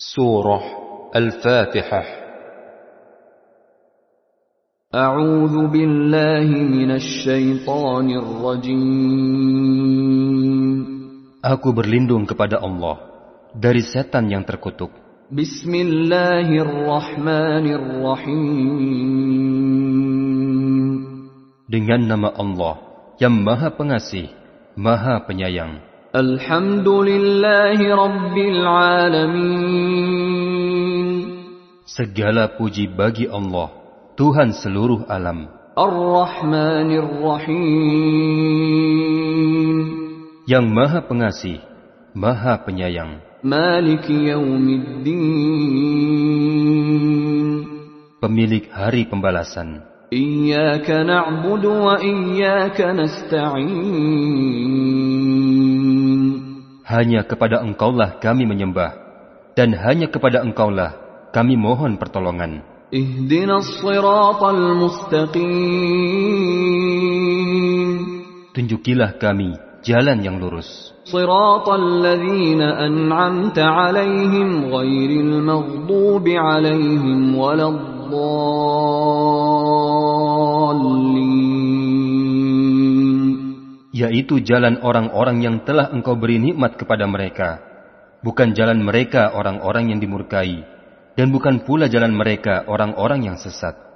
سورة الفاتحة أعوذ بالله من الشيطان الرجيم Aku berlindung kepada Allah dari setan yang terkutuk. بسم الله الرحمن الرحيم Dengan nama Allah yang Maha Pengasih, Maha Penyayang. Alhamdulillahi Rabbil Alamin. Segala puji bagi Allah, Tuhan seluruh alam. Ar-Rahmanir Rahim. Yang Maha Pengasih, Maha Penyayang. Maliki Yaumiddin. Pemilik hari pembalasan. Iyyaka na'budu wa iyyaka nasta'in Hanya kepada Engkaulah kami menyembah, dan hanya kepada Engkaulah kami mohon pertolongan. اهدنا الصراط المستقيم Tunjukilah kami jalan yang lurus. صراط الذين أنعمت عليهم غير المغضوب عليهم ولا الضالين yaitu jalan orang-orang yang telah engkau beri nikmat kepada mereka, bukan jalan mereka orang-orang yang dimurkai, dan bukan pula jalan mereka orang-orang yang sesat.